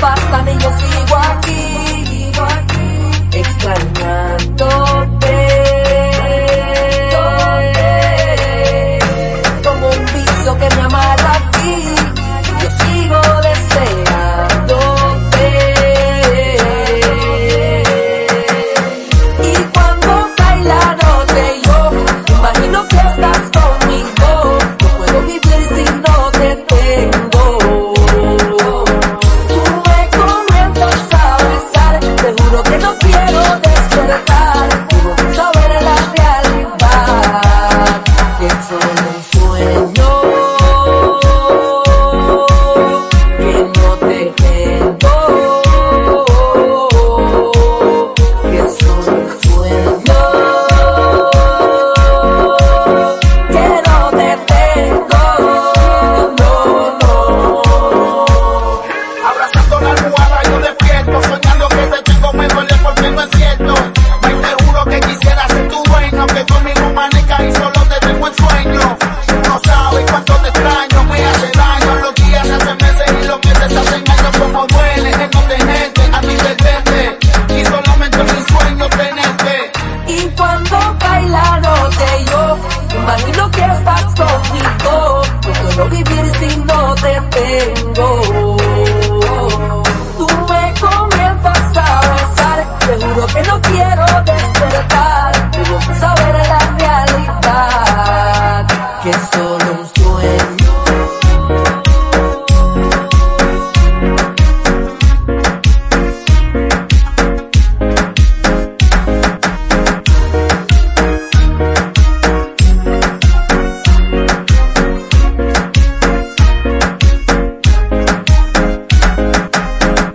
pasa y yo sigo aquí, extrañándote. Como un vicio que me amarra a ti, yo sigo deseándote. Y cuando cae la noche yo imagino que estás bailar que yo. Imagino que estás conmigo. No puedo vivir si no te tengo. Tú me comienzas a besar. Te juro que no quiero despertar. Debo saber la realidad. Que